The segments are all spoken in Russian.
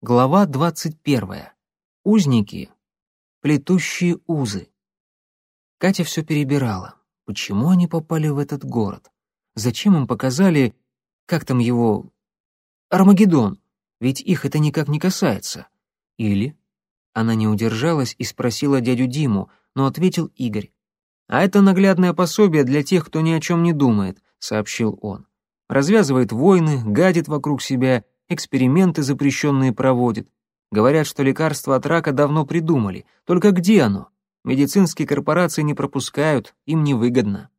Глава 21. Узники. Плетущие узы. Катя все перебирала. Почему они попали в этот город? Зачем им показали, как там его... Армагеддон? Ведь их это никак не касается. Или... Она не удержалась и спросила дядю Диму, но ответил Игорь. «А это наглядное пособие для тех, кто ни о чем не думает», — сообщил он. «Развязывает войны, гадит вокруг себя эксперименты запрещенные проводит. Говорят, что лекарство от рака давно придумали. Только где оно? Медицинские корпорации не пропускают, им невыгодно.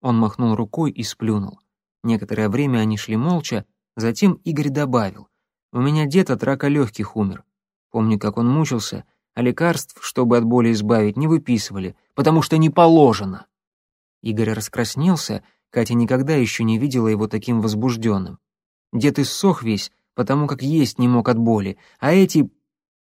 Он махнул рукой и сплюнул. Некоторое время они шли молча, затем Игорь добавил. «У меня дед от рака легких умер. Помню, как он мучился, а лекарств, чтобы от боли избавить, не выписывали, потому что не положено». Игорь раскраснелся, Катя никогда еще не видела его таким возбужденным. Дед иссох весь, потому как есть не мог от боли, а эти...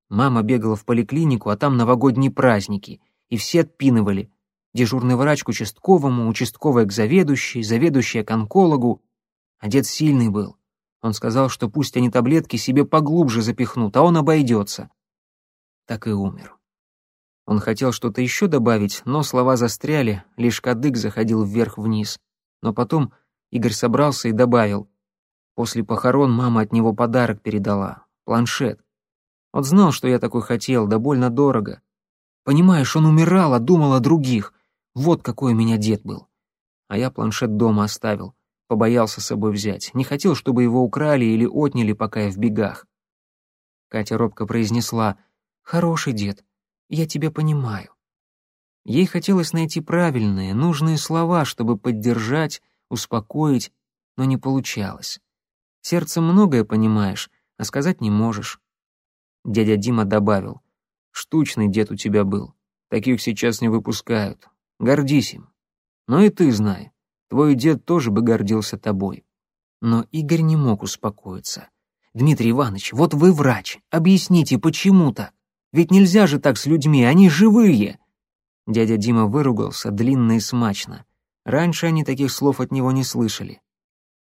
Мама бегала в поликлинику, а там новогодние праздники, и все отпинывали. Дежурный врач к участковому, участковая к заведующей, заведующая к онкологу. А дед сильный был. Он сказал, что пусть они таблетки себе поглубже запихнут, а он обойдется. Так и умер. Он хотел что-то еще добавить, но слова застряли, лишь кадык заходил вверх-вниз. Но потом Игорь собрался и добавил. После похорон мама от него подарок передала — планшет. Он знал, что я такой хотел, да больно дорого. Понимаешь, он умирал, а думал о других. Вот какой у меня дед был. А я планшет дома оставил. Побоялся с собой взять. Не хотел, чтобы его украли или отняли, пока я в бегах. Катя робко произнесла «Хороший дед, я тебя понимаю». Ей хотелось найти правильные, нужные слова, чтобы поддержать, успокоить, но не получалось. Сердцем многое понимаешь, а сказать не можешь. Дядя Дима добавил, штучный дед у тебя был, таких сейчас не выпускают, гордись им. Но и ты знай, твой дед тоже бы гордился тобой. Но Игорь не мог успокоиться. «Дмитрий Иванович, вот вы врач, объясните, почему так? Ведь нельзя же так с людьми, они живые!» Дядя Дима выругался длинно и смачно. Раньше они таких слов от него не слышали.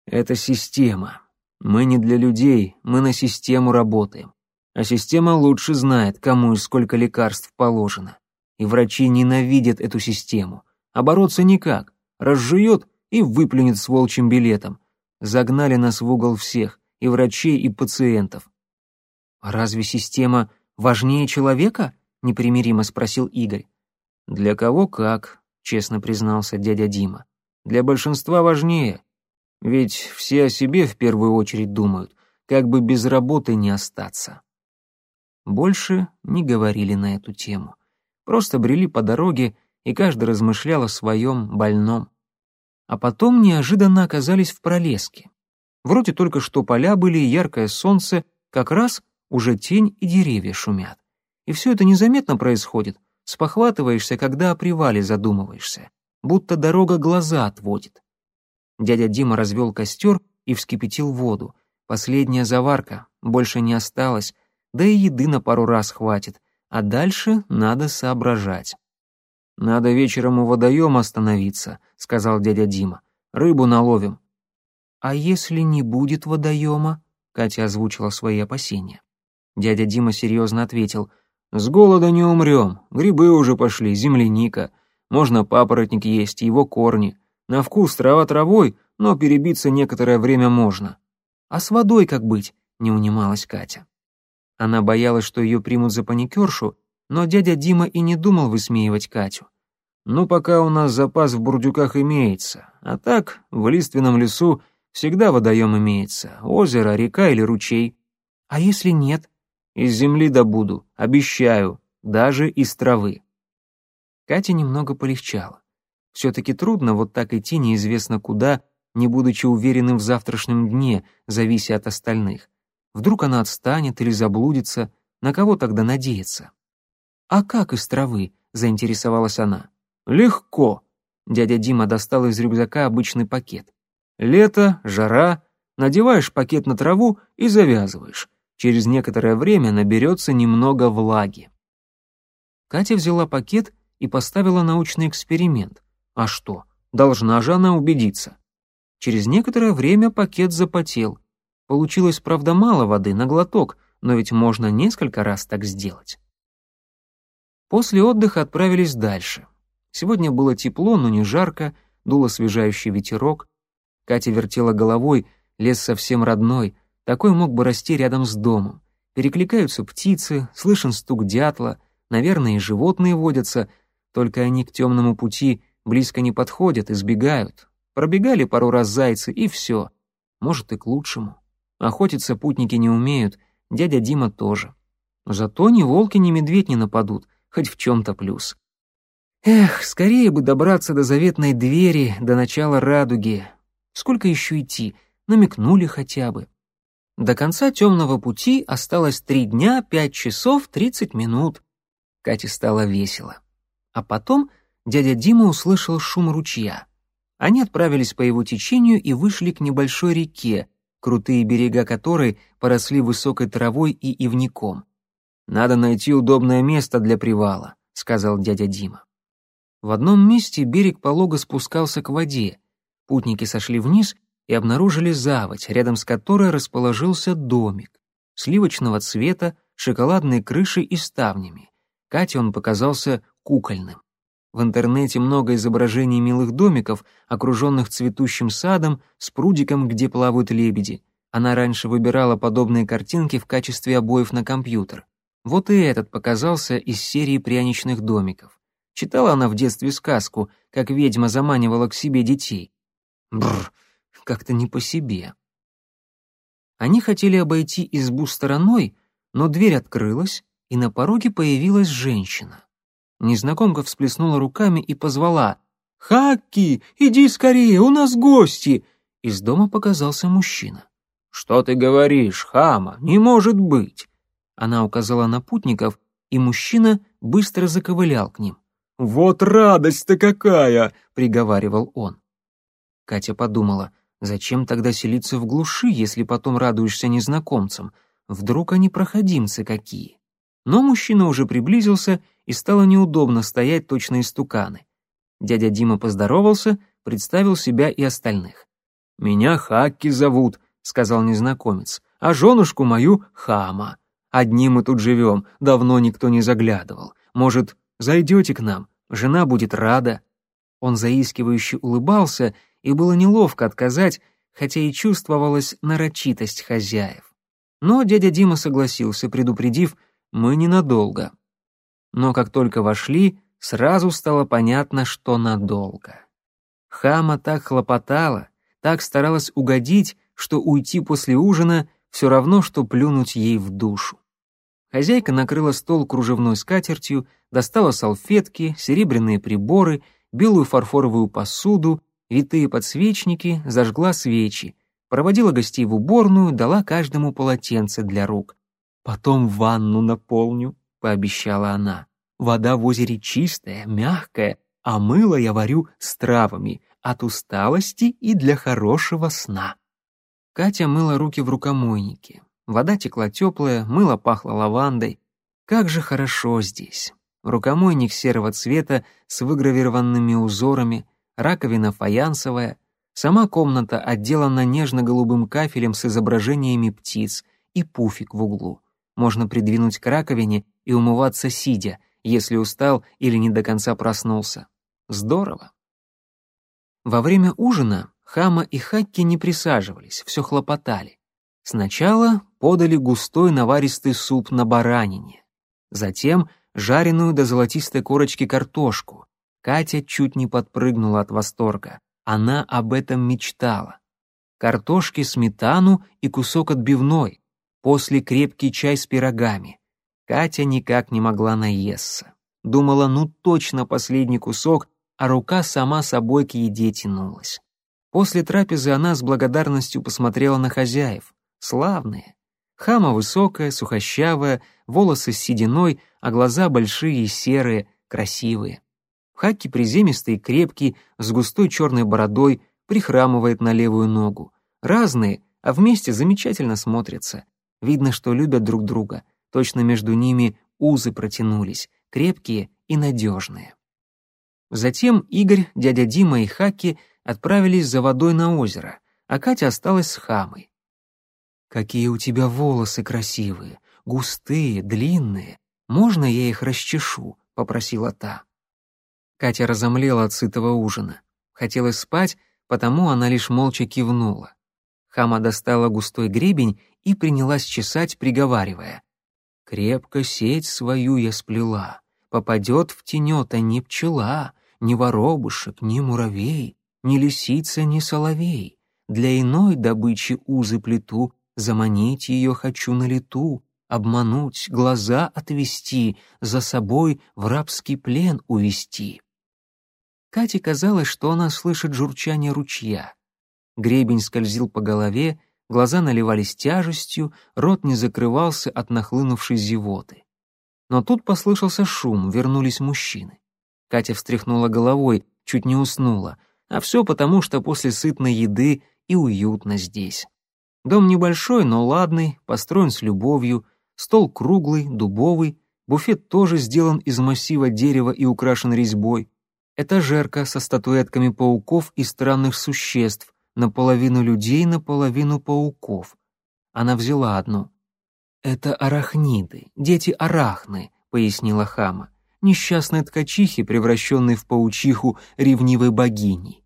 «Это система. Мы не для людей, мы на систему работаем. А система лучше знает, кому и сколько лекарств положено. И врачи ненавидят эту систему. А никак. Разжует и выплюнет с волчьим билетом. Загнали нас в угол всех, и врачей, и пациентов. «А разве система важнее человека?» — непримиримо спросил Игорь. «Для кого как», — честно признался дядя Дима. «Для большинства важнее. Ведь все о себе в первую очередь думают, как бы без работы не остаться. Больше не говорили на эту тему. Просто брели по дороге, и каждый размышлял о своем больном. А потом неожиданно оказались в пролеске. Вроде только что поля были яркое солнце, как раз уже тень и деревья шумят. И все это незаметно происходит, спохватываешься, когда о привале задумываешься, будто дорога глаза отводит. Дядя Дима развел костер и вскипятил воду. Последняя заварка, больше не осталось, да и еды на пару раз хватит, а дальше надо соображать. «Надо вечером у водоема остановиться», — сказал дядя Дима. «Рыбу наловим». «А если не будет водоема?» — Катя озвучила свои опасения. Дядя Дима серьезно ответил. «С голода не умрем, грибы уже пошли, земляника. Можно папоротник есть, его корни. На вкус трава травой, но перебиться некоторое время можно. А с водой как быть? Не унималась Катя. Она боялась, что ее примут за паникершу, но дядя Дима и не думал высмеивать Катю. «Ну, пока у нас запас в бурдюках имеется, а так, в лиственном лесу всегда водоем имеется, озеро, река или ручей. А если нет? Из земли добуду, обещаю, даже из травы». Катя немного полегчала. Все-таки трудно вот так идти неизвестно куда, не будучи уверенным в завтрашнем дне, завися от остальных. Вдруг она отстанет или заблудится, на кого тогда надеяться? «А как из травы?» — заинтересовалась она. «Легко!» — дядя Дима достал из рюкзака обычный пакет. «Лето, жара, надеваешь пакет на траву и завязываешь. Через некоторое время наберется немного влаги». Катя взяла пакет и поставила научный эксперимент. А что? Должна же она убедиться. Через некоторое время пакет запотел. Получилось, правда, мало воды, на глоток, но ведь можно несколько раз так сделать. После отдыха отправились дальше. Сегодня было тепло, но не жарко, дул освежающий ветерок. Катя вертела головой, лес совсем родной, такой мог бы расти рядом с домом. Перекликаются птицы, слышен стук дятла, наверное, и животные водятся, только они к темному пути близко не подходят, избегают. Пробегали пару раз зайцы, и все. Может, и к лучшему. Охотиться путники не умеют, дядя Дима тоже. Зато ни волки, ни медведь не нападут, хоть в чем-то плюс. Эх, скорее бы добраться до заветной двери, до начала радуги. Сколько еще идти? Намекнули хотя бы. До конца темного пути осталось три дня, пять часов, тридцать минут. Кате стало весело. А потом дядя Дима услышал шум ручья. Они отправились по его течению и вышли к небольшой реке, крутые берега которой поросли высокой травой и ивником. «Надо найти удобное место для привала», — сказал дядя Дима. В одном месте берег полого спускался к воде. Путники сошли вниз и обнаружили заводь, рядом с которой расположился домик. Сливочного цвета, шоколадной крышей и ставнями. Кате он показался кукольным. В интернете много изображений милых домиков, окруженных цветущим садом, с прудиком, где плавают лебеди. Она раньше выбирала подобные картинки в качестве обоев на компьютер. Вот и этот показался из серии пряничных домиков. Читала она в детстве сказку, как ведьма заманивала к себе детей. Бррр, как-то не по себе. Они хотели обойти избу стороной, но дверь открылась, и на пороге появилась женщина. Незнакомка всплеснула руками и позвала. «Хакки, иди скорее, у нас гости!» Из дома показался мужчина. «Что ты говоришь, хама? Не может быть!» Она указала на путников, и мужчина быстро заковылял к ним. «Вот радость-то какая!» — приговаривал он. Катя подумала, зачем тогда селиться в глуши, если потом радуешься незнакомцам? Вдруг они проходимцы какие? Но мужчина уже приблизился и стало неудобно стоять точно истуканы. Дядя Дима поздоровался, представил себя и остальных. «Меня Хакки зовут», — сказал незнакомец, «а женушку мою — Хама. Одни мы тут живем, давно никто не заглядывал. Может, зайдете к нам? Жена будет рада». Он заискивающе улыбался, и было неловко отказать, хотя и чувствовалась нарочитость хозяев. Но дядя Дима согласился, предупредив, мы ненадолго но как только вошли, сразу стало понятно, что надолго. Хама так хлопотала, так старалась угодить, что уйти после ужина все равно, что плюнуть ей в душу. Хозяйка накрыла стол кружевной скатертью, достала салфетки, серебряные приборы, белую фарфоровую посуду, витые подсвечники, зажгла свечи, проводила гостей в уборную, дала каждому полотенце для рук. «Потом ванну наполню», пообещала она. Вода в озере чистая, мягкая, а мыло я варю с травами от усталости и для хорошего сна. Катя мыла руки в рукомойнике. Вода текла теплая, мыло пахло лавандой. Как же хорошо здесь. Рукомойник серого цвета с выгравированными узорами, раковина фаянсовая, сама комната отделана нежно-голубым кафелем с изображениями птиц и пуфик в углу. Можно придвинуть к раковине и умываться сидя, если устал или не до конца проснулся. Здорово. Во время ужина Хама и Хакки не присаживались, все хлопотали. Сначала подали густой наваристый суп на баранине. Затем жареную до золотистой корочки картошку. Катя чуть не подпрыгнула от восторга. Она об этом мечтала. Картошки, сметану и кусок отбивной. После крепкий чай с пирогами. Катя никак не могла наесться. Думала, ну точно последний кусок, а рука сама собой к еде тянулась. После трапезы она с благодарностью посмотрела на хозяев. Славные. Хама высокая, сухощавая, волосы с сединой, а глаза большие и серые, красивые. Хакки приземистый, крепкий, с густой черной бородой, прихрамывает на левую ногу. Разные, а вместе замечательно смотрятся. Видно, что любят друг друга. Точно между ними узы протянулись, крепкие и надежные. Затем Игорь, дядя Дима и Хаки отправились за водой на озеро, а Катя осталась с Хамой. «Какие у тебя волосы красивые! густые, длинные. Можно я их расчешу?» — попросила та. Катя разомлела от сытого ужина. Хотелось спать, потому она лишь молча кивнула. Хама достала густой гребень и принялась чесать, приговаривая. «Крепко сеть свою я сплела, попадет в тенета не пчела, ни воробушек, ни муравей, ни лисица, ни соловей. Для иной добычи узы плету, заманить ее хочу на лету, обмануть, глаза отвести, за собой в рабский плен увести. Кате казалось, что она слышит журчание ручья. Гребень скользил по голове, глаза наливались тяжестью, рот не закрывался от нахлынувшей зевоты. Но тут послышался шум, вернулись мужчины. Катя встряхнула головой, чуть не уснула, а все потому, что после сытной еды и уютно здесь. Дом небольшой, но ладный, построен с любовью, стол круглый, дубовый, буфет тоже сделан из массива дерева и украшен резьбой. Этажерка со статуэтками пауков и странных существ, наполовину людей, наполовину пауков. Она взяла одну. «Это арахниды, дети арахны», — пояснила Хама, несчастные ткачихи, превращенные в паучиху ревнивой богиней.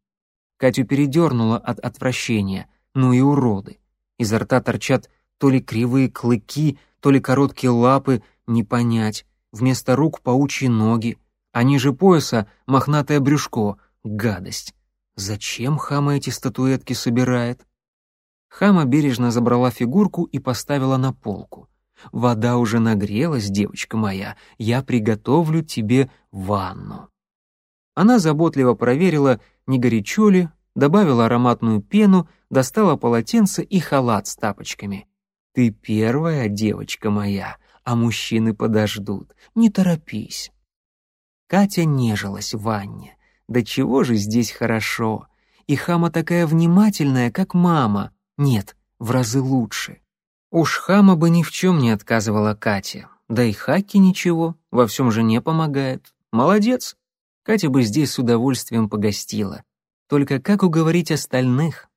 Катю передернула от отвращения, ну и уроды. Изо рта торчат то ли кривые клыки, то ли короткие лапы, не понять. Вместо рук паучьи ноги, а ниже пояса мохнатое брюшко. Гадость. Зачем Хама эти статуэтки собирает? Хама бережно забрала фигурку и поставила на полку. «Вода уже нагрелась, девочка моя, я приготовлю тебе ванну». Она заботливо проверила, не горячо ли, добавила ароматную пену, достала полотенце и халат с тапочками. «Ты первая, девочка моя, а мужчины подождут. Не торопись». Катя нежилась в ванне. Да чего же здесь хорошо. И Хама такая внимательная, как мама. Нет, в разы лучше. Уж Хама бы ни в чем не отказывала Кате. Да и Хаки ничего, во всем жене помогает. Молодец. Катя бы здесь с удовольствием погостила. Только как уговорить остальных?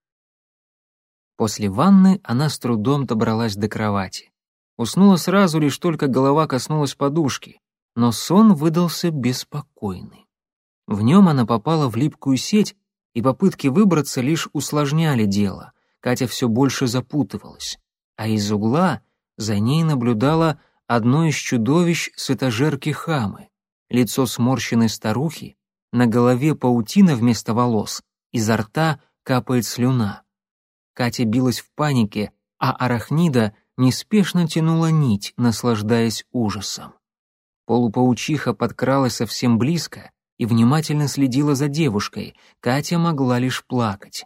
После ванны она с трудом добралась до кровати. Уснула сразу, лишь только голова коснулась подушки, но сон выдался беспокойный. В нем она попала в липкую сеть, и попытки выбраться лишь усложняли дело. Катя все больше запутывалась. А из угла за ней наблюдало одно из чудовищ с этажерки хамы. Лицо сморщенной старухи, на голове паутина вместо волос, изо рта капает слюна. Катя билась в панике, а арахнида неспешно тянула нить, наслаждаясь ужасом. Полупаучиха подкралась совсем близко и внимательно следила за девушкой, Катя могла лишь плакать.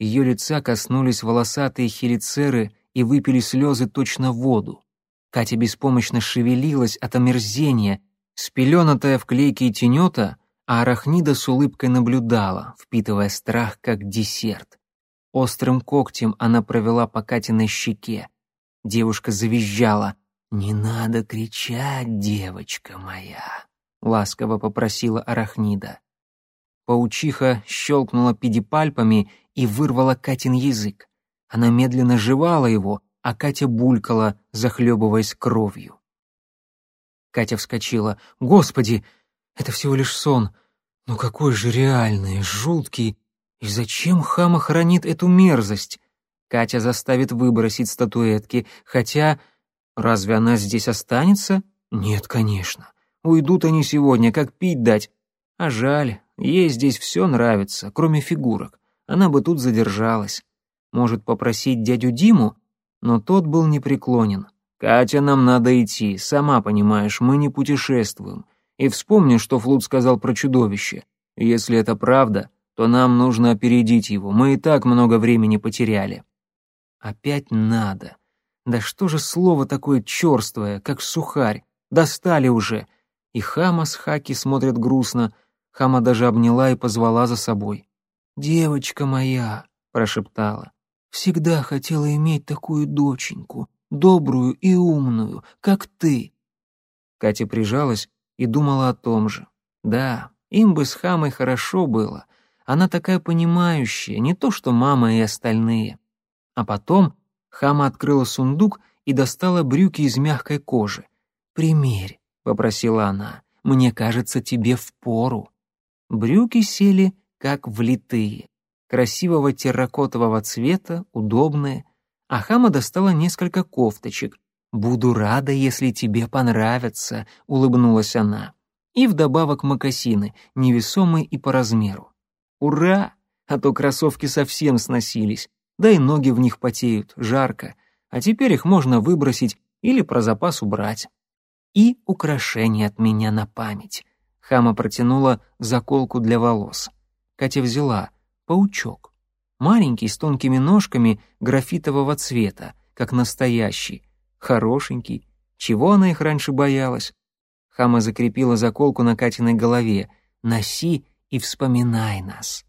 Ее лица коснулись волосатые хелицеры и выпили слезы точно воду. Катя беспомощно шевелилась от омерзения, спеленатая в клейкие тенета, а арахнида с улыбкой наблюдала, впитывая страх как десерт. Острым когтем она провела по Катиной щеке. Девушка завизжала. «Не надо кричать, девочка моя», — ласково попросила Арахнида. Паучиха щелкнула педипальпами и вырвала Катин язык. Она медленно жевала его, а Катя булькала, захлебываясь кровью. Катя вскочила. «Господи, это всего лишь сон. Ну какой же реальный, жуткий и зачем Хама хранит эту мерзость? Катя заставит выбросить статуэтки, хотя... Разве она здесь останется? Нет, конечно. Уйдут они сегодня, как пить дать. А жаль, ей здесь все нравится, кроме фигурок. Она бы тут задержалась. Может, попросить дядю Диму? Но тот был непреклонен. «Катя, нам надо идти, сама понимаешь, мы не путешествуем. И вспомни, что Флуд сказал про чудовище. Если это правда, то нам нужно опередить его. Мы и так много времени потеряли. Опять надо. Да что же слово такое черствое, как сухарь? Достали уже. И Хама с Хаки смотрят грустно. Хама даже обняла и позвала за собой. «Девочка моя», — прошептала, — «всегда хотела иметь такую доченьку, добрую и умную, как ты». Катя прижалась и думала о том же. Да, им бы с Хамой хорошо было, она такая понимающая, не то что мама и остальные. А потом Хама открыла сундук и достала брюки из мягкой кожи. «Примерь», — попросила она, — «мне кажется, тебе впору». Брюки сели как влитые, красивого терракотового цвета, удобные, а Хама достала несколько кофточек. «Буду рада, если тебе понравятся», — улыбнулась она. И вдобавок мокасины, невесомые и по размеру. «Ура!» А то кроссовки совсем сносились, да и ноги в них потеют, жарко, а теперь их можно выбросить или про запас убрать. И украшение от меня на память. Хама протянула заколку для волос. Катя взяла паучок. Маленький, с тонкими ножками, графитового цвета, как настоящий. Хорошенький. Чего она их раньше боялась? Хама закрепила заколку на Катиной голове. «Носи и вспоминай нас».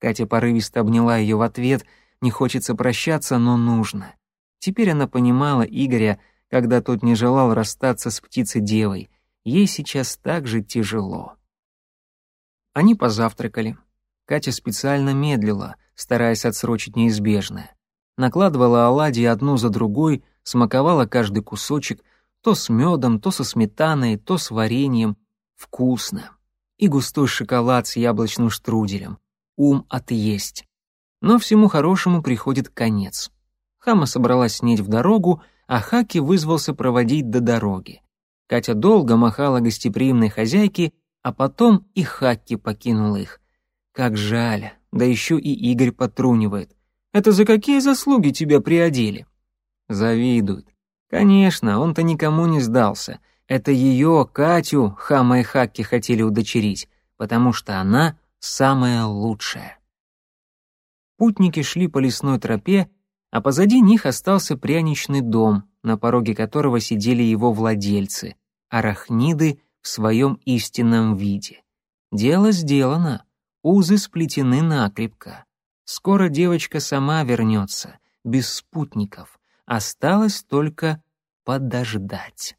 Катя порывисто обняла ее в ответ. Не хочется прощаться, но нужно. Теперь она понимала Игоря, когда тот не желал расстаться с птицей-девой. Ей сейчас так же тяжело. Они позавтракали. Катя специально медлила, стараясь отсрочить неизбежное. Накладывала оладьи одну за другой, смаковала каждый кусочек, то с медом, то со сметаной, то с вареньем. Вкусно. И густой шоколад с яблочным штруделем. Ум отъесть. Но всему хорошему приходит конец. Хама собралась снеть в дорогу, а Хаки вызвался проводить до дороги. Катя долго махала гостеприимной хозяйке, а потом и Хаки покинул их. Как жаль, да еще и Игорь потрунивает. Это за какие заслуги тебя приодели? Завидует. Конечно, он-то никому не сдался. Это ее, Катю, Хама и Хакки хотели удочерить, потому что она самая лучшая. Путники шли по лесной тропе, а позади них остался пряничный дом, на пороге которого сидели его владельцы, арахниды в своем истинном виде. Дело сделано. Узы сплетены накрепко. Скоро девочка сама вернется, без спутников. Осталось только подождать.